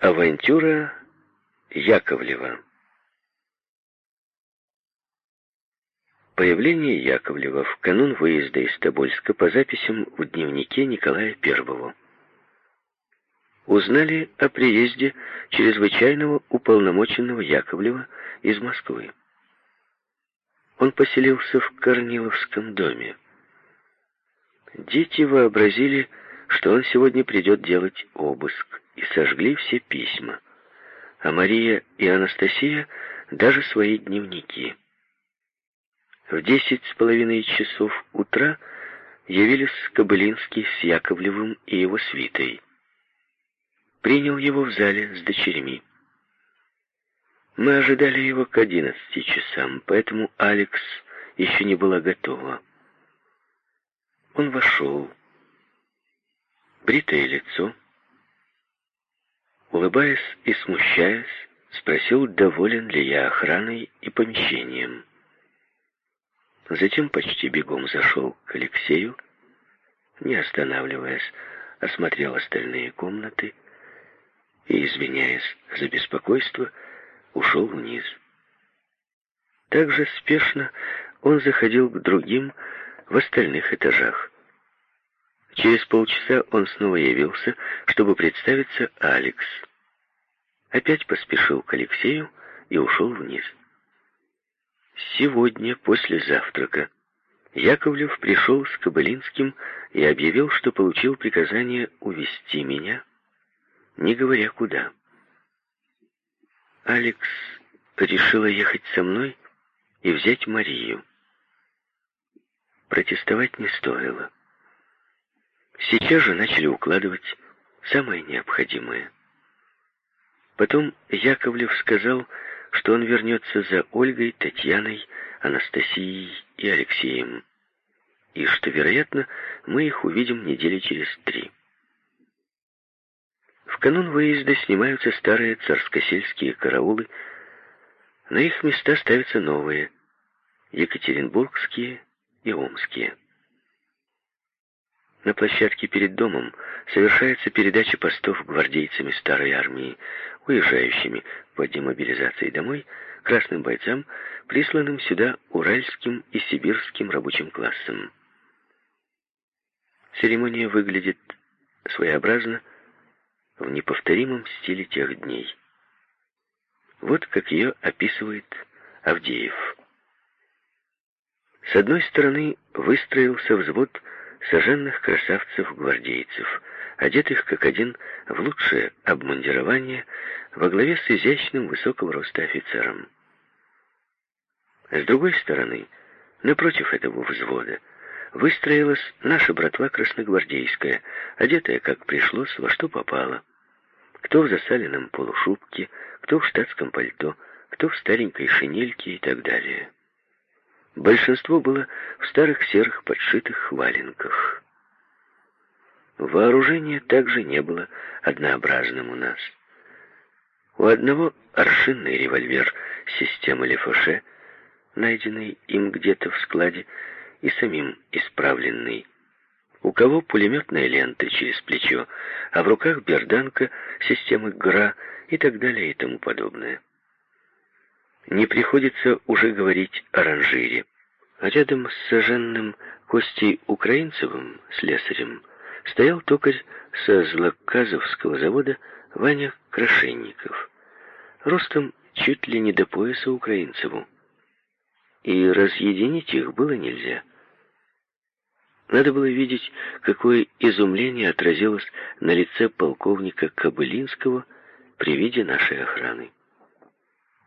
Авантюра Яковлева Появление Яковлева в канун выезда из Тобольска по записям в дневнике Николая I. Узнали о приезде чрезвычайного уполномоченного Яковлева из Москвы. Он поселился в Корниловском доме. Дети вообразили, что он сегодня придет делать обыск, и сожгли все письма, а Мария и Анастасия даже свои дневники. В десять с половиной часов утра явились Кобылинский с Яковлевым и его свитой. Принял его в зале с дочерьми. Мы ожидали его к одиннадцати часам, поэтому Алекс еще не была готова. Он вошел. Бритое лицо. Улыбаясь и смущаясь, спросил, доволен ли я охраной и помещением. Затем почти бегом зашел к Алексею, не останавливаясь, осмотрел остальные комнаты и, извиняясь за беспокойство, ушел вниз. Так же спешно он заходил к другим в остальных этажах. Через полчаса он снова явился, чтобы представиться Алекс. Опять поспешил к Алексею и ушел вниз. Сегодня, после завтрака, Яковлев пришел с Кобылинским и объявил, что получил приказание увести меня, не говоря куда. Алекс решила ехать со мной и взять Марию. Протестовать не стоило. Сейчас же начали укладывать самое необходимое. Потом Яковлев сказал, что он вернется за Ольгой, Татьяной, Анастасией и Алексеем, и что, вероятно, мы их увидим недели через три. В канун выезда снимаются старые царскосельские караулы, на их места ставятся новые, екатеринбургские и омские. На площадке перед домом совершается передача постов гвардейцами старой армии, уезжающими по демобилизации домой, красным бойцам, присланным сюда уральским и сибирским рабочим классом. Церемония выглядит своеобразно, в неповторимом стиле тех дней. Вот как ее описывает Авдеев. С одной стороны выстроился взвод сожженных красавцев-гвардейцев, одетых как один в лучшее обмундирование во главе с изящным высокого роста офицером. С другой стороны, напротив этого взвода, выстроилась наша братва красногвардейская, одетая, как пришлось, во что попало. Кто в засаленном полушубке, кто в штатском пальто, кто в старенькой шинельке и так далее. Большинство было в старых серых подшитых валенках. Вооружение также не было однообразным у нас. У одного аршинный револьвер системы Лефоше, найденный им где-то в складе и самим исправленный. У кого пулеметная лента через плечо, а в руках берданка системы ГРА и так далее и тому подобное. Не приходится уже говорить о ранжире. Рядом с сожженным Костей Украинцевым, слесарем, стоял токарь со Злоказовского завода Ваня Крашенников, ростом чуть ли не до пояса Украинцеву. И разъединить их было нельзя. Надо было видеть, какое изумление отразилось на лице полковника Кобылинского при виде нашей охраны.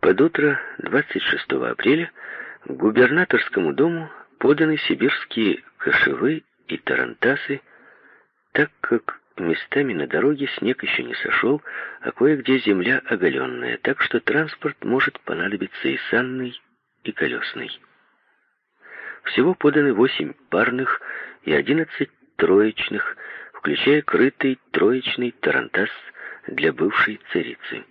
Под утро 26 апреля к губернаторскому дому поданы сибирские кошевы и тарантасы, так как местами на дороге снег еще не сошел, а кое-где земля оголенная, так что транспорт может понадобиться и санный, и колесный. Всего поданы восемь парных и одиннадцать троечных, включая крытый троечный тарантас для бывшей царицы.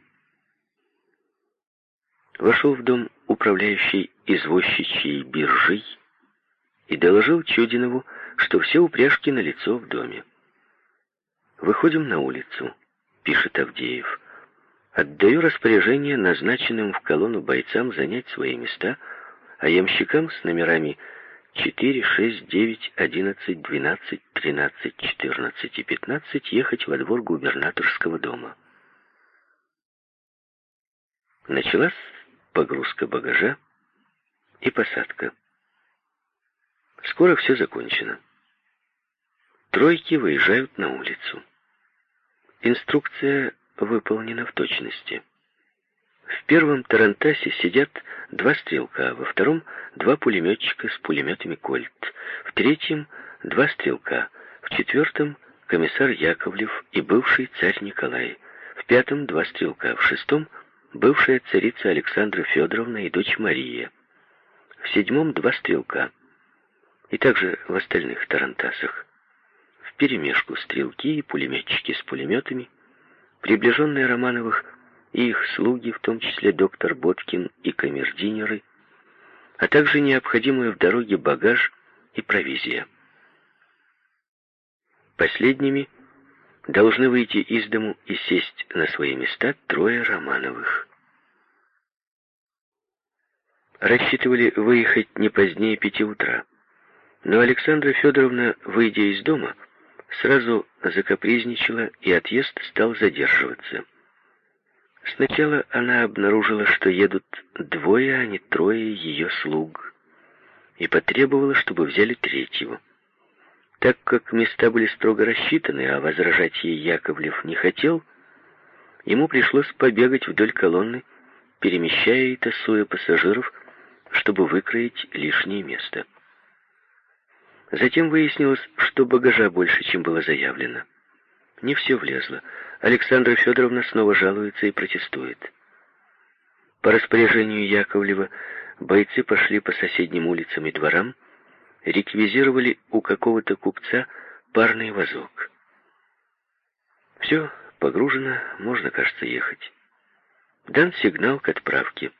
Вошел в дом управляющий извозчичьей биржей и доложил Чудинову, что все упряжки на лицо в доме. Выходим на улицу, пишет Авдеев. Отдаю распоряжение назначенным в колонну бойцам занять свои места, а ямщикам с номерами 4, 6, 9, 11, 12, 13, 14 и 15 ехать во двор губернаторского дома. Началась погрузка багажа и посадка. Скоро все закончено. Тройки выезжают на улицу. Инструкция выполнена в точности. В первом Тарантасе сидят два стрелка, во втором — два пулеметчика с пулеметами «Кольт», в третьем — два стрелка, в четвертом — комиссар Яковлев и бывший царь Николай, в пятом — два стрелка, в шестом — бывшая царица Александра Федоровна и дочь Мария, в седьмом — два стрелка, и также в остальных Тарантасах. В перемешку стрелки и пулеметчики с пулеметами, приближенные Романовых — и их слуги, в том числе доктор Боткин и камердинеры, а также необходимые в дороге багаж и провизия. Последними должны выйти из дому и сесть на свои места трое Романовых. Рассчитывали выехать не позднее пяти утра, но Александра Федоровна, выйдя из дома, сразу закапризничала, и отъезд стал задерживаться. Сначала она обнаружила, что едут двое, а не трое ее слуг, и потребовала, чтобы взяли третьего. Так как места были строго рассчитаны, а возражать ей Яковлев не хотел, ему пришлось побегать вдоль колонны, перемещая и тасуя пассажиров, чтобы выкроить лишнее место. Затем выяснилось, что багажа больше, чем было заявлено. Не все влезло. Александра Федоровна снова жалуется и протестует. По распоряжению Яковлева бойцы пошли по соседним улицам и дворам, реквизировали у какого-то купца парный вазок. Все погружено, можно, кажется, ехать. Дан сигнал к отправке.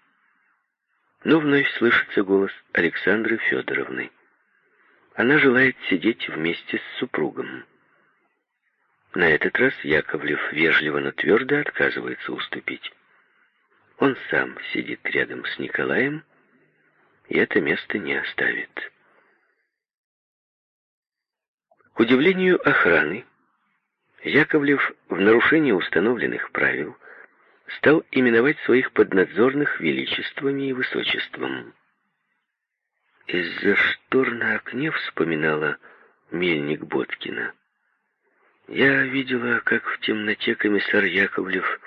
Но вновь слышится голос Александры Федоровны. Она желает сидеть вместе с супругом. На этот раз Яковлев вежливо, но твердо отказывается уступить. Он сам сидит рядом с Николаем, и это место не оставит. К удивлению охраны, Яковлев в нарушении установленных правил стал именовать своих поднадзорных величествами и высочеством. Из-за штор на окне вспоминала мельник Боткина. Я видела, как в темноте комиссар Яковлев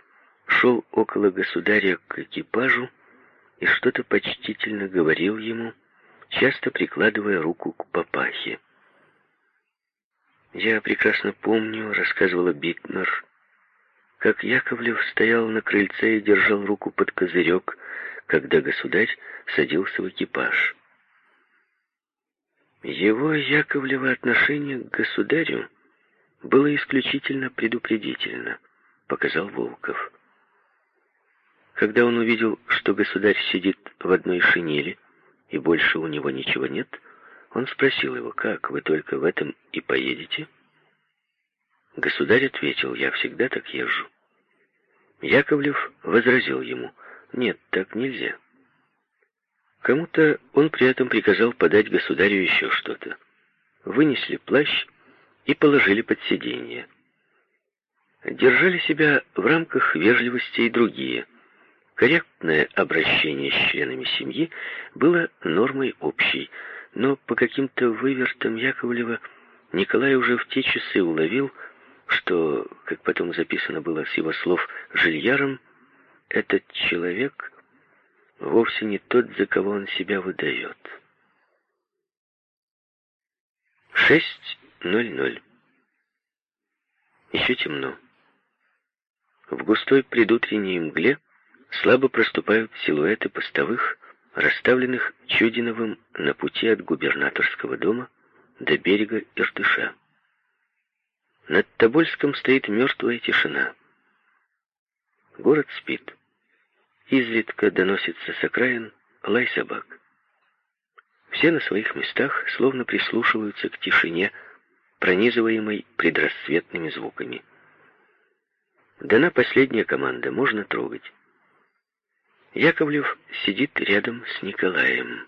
шел около государя к экипажу и что-то почтительно говорил ему, часто прикладывая руку к папахе. Я прекрасно помню, рассказывала Битнер, как Яковлев стоял на крыльце и держал руку под козырек, когда государь садился в экипаж. Его Яковлево отношение к государю было исключительно предупредительно, показал Волков. Когда он увидел, что государь сидит в одной шинели, и больше у него ничего нет, он спросил его, как, вы только в этом и поедете? Государь ответил, я всегда так езжу. Яковлев возразил ему, нет, так нельзя. Кому-то он при этом приказал подать государю еще что-то. Вынесли плащ и положили под сиденье. Держали себя в рамках вежливости и другие. Корректное обращение с членами семьи было нормой общей, но по каким-то вывертам Яковлева Николай уже в те часы уловил, что, как потом записано было с его слов жильяром, этот человек вовсе не тот, за кого он себя выдает. Шесть 00. Еще темно. В густой предутренней мгле слабо проступают силуэты постовых, расставленных Чудиновым на пути от губернаторского дома до берега Иртыша. Над Тобольском стоит мертвая тишина. Город спит. Изредка доносится с окраин лай собак. Все на своих местах словно прислушиваются к тишине, пронизываемой предрассветными звуками. Дана последняя команда, можно трогать. Яковлев сидит рядом с Николаем.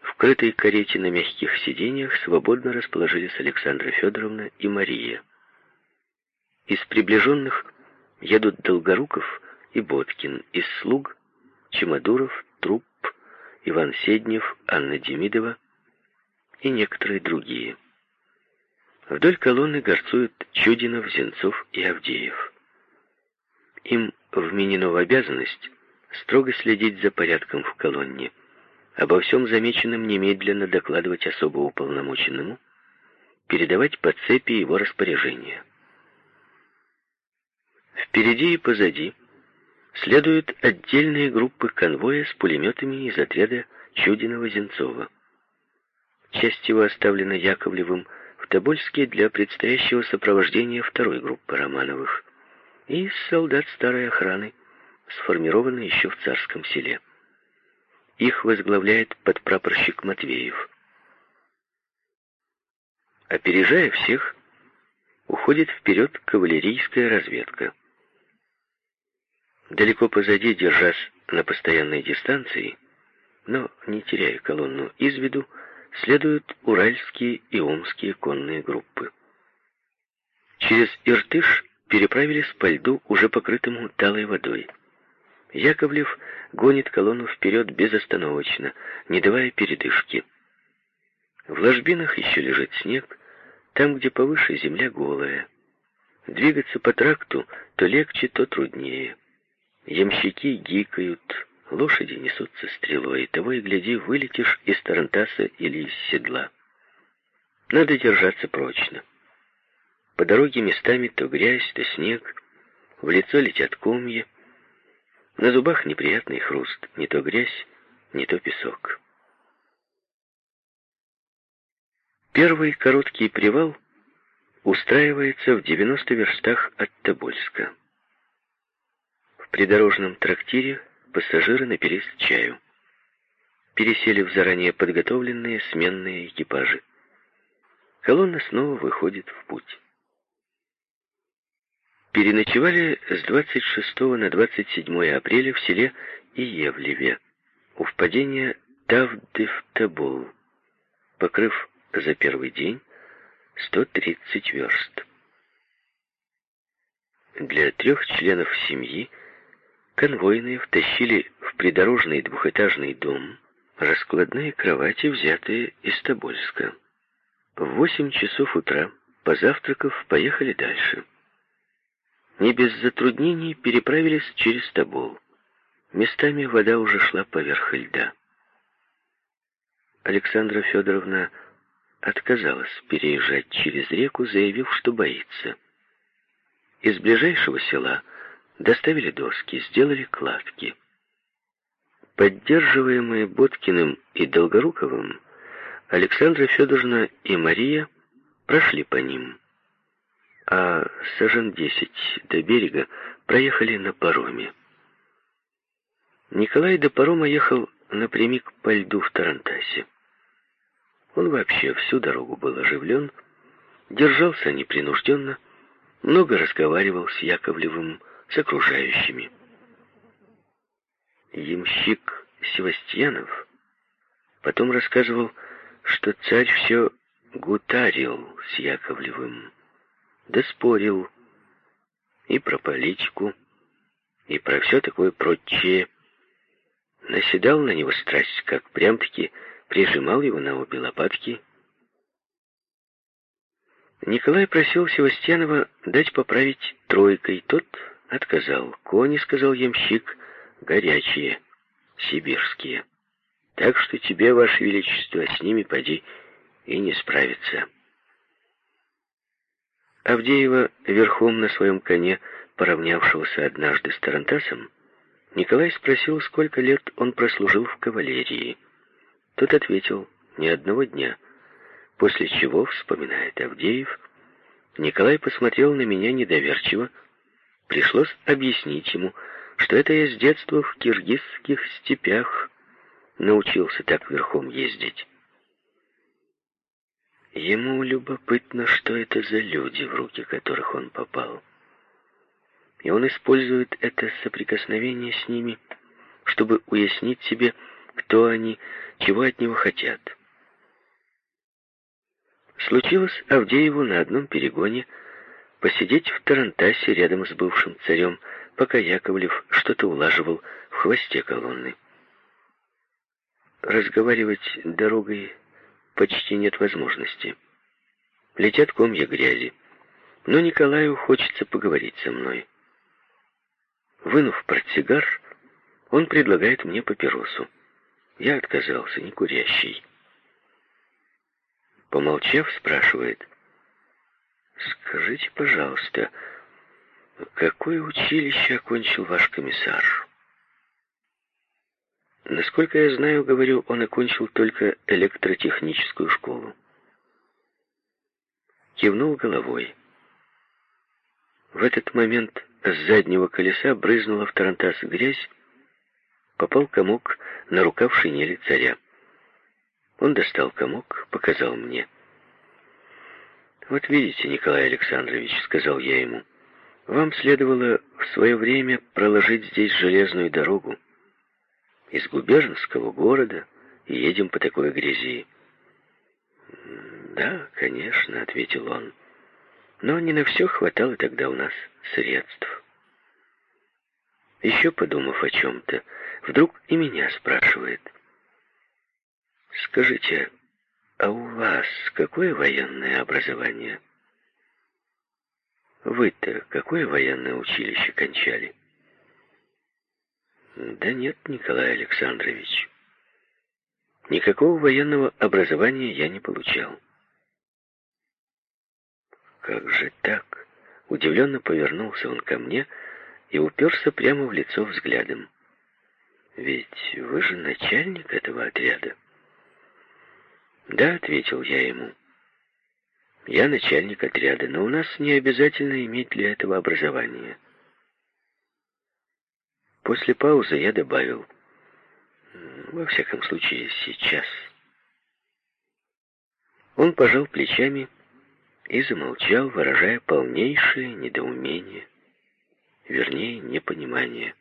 В крытой карете на мягких сиденьях свободно расположились Александра Федоровна и Мария. Из приближенных едут Долгоруков и Боткин, из слуг Чемодуров, Труп, Иван Седнев, Анна Демидова и некоторые другие. Вдоль колонны горцуют Чудинов, Зенцов и Авдеев. Им вменено в обязанность строго следить за порядком в колонне, обо всем замеченном немедленно докладывать особо уполномоченному, передавать по цепи его распоряжения. Впереди и позади следуют отдельные группы конвоя с пулеметами из отряда Чудинова-Зенцова. Часть его оставлена Яковлевым в Тобольске для предстоящего сопровождения второй группы Романовых и солдат старой охраны, сформированной еще в царском селе. Их возглавляет подпрапорщик Матвеев. Опережая всех, уходит вперед кавалерийская разведка. Далеко позади, держась на постоянной дистанции, но не теряя колонну из виду, следуют уральские и омские конные группы. Через Иртыш переправились по льду, уже покрытому талой водой. Яковлев гонит колонну вперед безостановочно, не давая передышки. В ложбинах еще лежит снег, там, где повыше земля голая. Двигаться по тракту то легче, то труднее. Ямщики гикают, лошади несутся стрелой, того и гляди, вылетишь из тарантаса или из седла. Надо держаться прочно. По дороге местами то грязь, то снег, в лицо летят комья, на зубах неприятный хруст, не то грязь, не то песок. Первый короткий привал устраивается в 90 верстах от Тобольска. В придорожном трактире пассажиры напились чаю. Пересели в заранее подготовленные сменные экипажи. Колонна снова выходит в путь. Переночевали с 26 на 27 апреля в селе Иевлеве, у впадения Тавдевтабол, покрыв за первый день 130 верст. Для трех членов семьи Конвойные втащили в придорожный двухэтажный дом раскладные кровати, взятые из Тобольска. В восемь часов утра, позавтракав, поехали дальше. Не без затруднений переправились через Тобол. Местами вода уже шла поверх льда. Александра Федоровна отказалась переезжать через реку, заявив, что боится. Из ближайшего села – Доставили доски, сделали кладки. Поддерживаемые Боткиным и Долгоруковым, Александра Федоровна и Мария прошли по ним, а сажен десять до берега проехали на пароме. Николай до парома ехал напрямик по льду в Тарантасе. Он вообще всю дорогу был оживлен, держался непринужденно, много разговаривал с Яковлевым, с окружающими. Ямщик Севастьянов потом рассказывал, что царь все гутарил с Яковлевым, да спорил и про политику, и про все такое прочее. Наседал на него страсть, как прям-таки прижимал его на обе лопатки. Николай просил Севастьянова дать поправить тройкой. Тот Отказал. Кони, сказал ямщик, горячие, сибирские. Так что тебе, Ваше Величество, с ними поди и не справиться. Авдеева, верхом на своем коне, поравнявшегося однажды с Тарантасом, Николай спросил, сколько лет он прослужил в кавалерии. Тот ответил, ни одного дня. После чего, вспоминает Авдеев, Николай посмотрел на меня недоверчиво, Пришлось объяснить ему, что это я с детства в киргизских степях научился так верхом ездить. Ему любопытно, что это за люди, в руки которых он попал. и он использует это соприкосновение с ними, чтобы уяснить себе, кто они, чего от него хотят. Случилось Авдееву на одном перегоне посидеть в Тарантасе рядом с бывшим царем, пока Яковлев что-то улаживал в хвосте колонны. Разговаривать дорогой почти нет возможности. Летят комья грязи, но Николаю хочется поговорить со мной. Вынув портсигар, он предлагает мне папиросу. Я отказался, не курящий. Помолчав, спрашивает. «Скажите, пожалуйста, какое училище окончил ваш комиссар?» Насколько я знаю, говорю, он окончил только электротехническую школу. Кивнул головой. В этот момент с заднего колеса брызнула в тарантас грязь, попал комок на рукав шинели царя. Он достал комок, показал мне. «Вот видите, Николай Александрович», — сказал я ему, — «вам следовало в свое время проложить здесь железную дорогу. Из губернского города едем по такой грязи». «Да, конечно», — ответил он, — «но не на все хватало тогда у нас средств». Еще подумав о чем-то, вдруг и меня спрашивает — Скажите, а у вас какое военное образование? Вы-то какое военное училище кончали? Да нет, Николай Александрович. Никакого военного образования я не получал. Как же так? Удивленно повернулся он ко мне и уперся прямо в лицо взглядом. Ведь вы же начальник этого отряда. «Да», — ответил я ему. «Я начальник отряда, но у нас не обязательно иметь для этого образования». После паузы я добавил, «Во всяком случае, сейчас». Он пожал плечами и замолчал, выражая полнейшее недоумение, вернее, непонимание.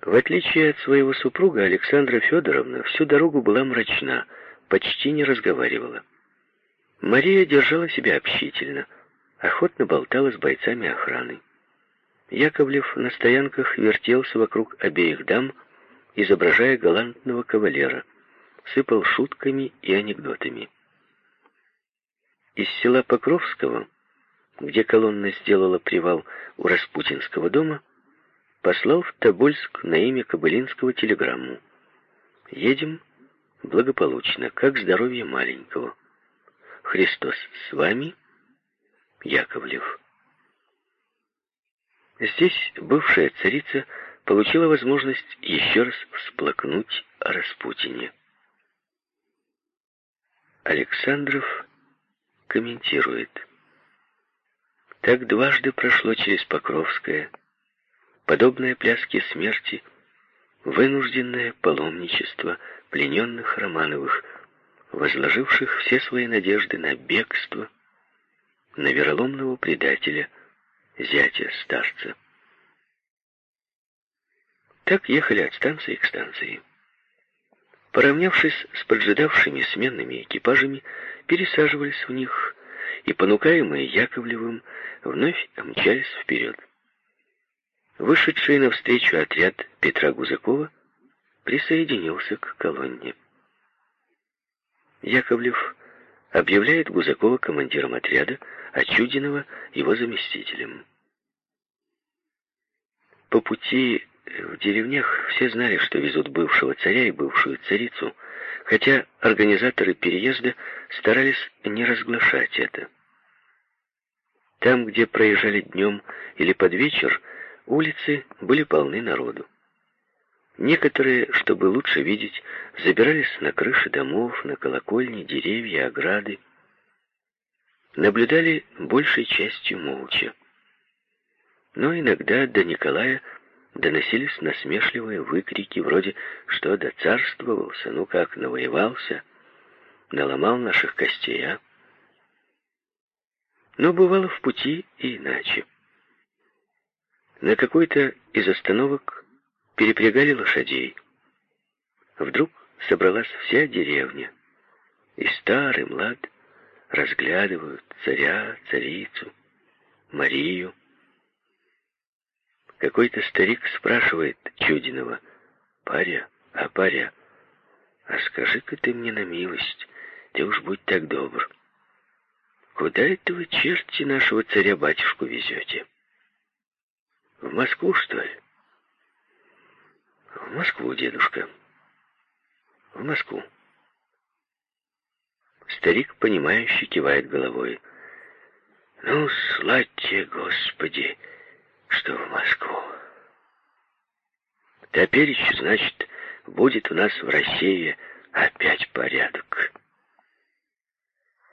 В отличие от своего супруга, Александра Федоровна всю дорогу была мрачна, почти не разговаривала. Мария держала себя общительно, охотно болтала с бойцами охраны. Яковлев на стоянках вертелся вокруг обеих дам, изображая галантного кавалера, сыпал шутками и анекдотами. Из села Покровского, где колонна сделала привал у Распутинского дома, послал в Тобольск на имя Кобылинского телеграмму. «Едем благополучно, как здоровье маленького. Христос с вами, Яковлев». Здесь бывшая царица получила возможность еще раз всплакнуть о Распутине. Александров комментирует. Так дважды прошло через Покровское, Подобное пляске смерти, вынужденное паломничество плененных Романовых, возложивших все свои надежды на бегство, на вероломного предателя, зятя старца. Так ехали от станции к станции. Поравнявшись с поджидавшими сменными экипажами, пересаживались в них и, понукаемые Яковлевым, вновь мчались вперед. Вышедший навстречу отряд Петра Гузакова присоединился к колонне. Яковлев объявляет Гузакова командиром отряда, а Чудинова его заместителем. По пути в деревнях все знали, что везут бывшего царя и бывшую царицу, хотя организаторы переезда старались не разглашать это. Там, где проезжали днем или под вечер, Улицы были полны народу. Некоторые, чтобы лучше видеть, забирались на крыши домов, на колокольни, деревья, ограды. Наблюдали большей частью молча. Но иногда до Николая доносились насмешливые выкрики, вроде «что доцарствовался, ну как, навоевался, наломал наших костей, а?» Но бывало в пути и иначе. На какой-то из остановок перепрягали лошадей. Вдруг собралась вся деревня. И старый, млад разглядывают царя, царицу, Марию. Какой-то старик спрашивает Чудинова, «Паря, а паря, а скажи-ка ты мне на милость, ты уж будь так добр, куда это вы, черти, нашего царя-батюшку везете?» В Москву, что ли? В Москву, дедушка. В Москву. Старик, понимающе кивает головой. Ну, славьте, Господи, что в Москву. Топеречь, значит, будет у нас в России опять порядок.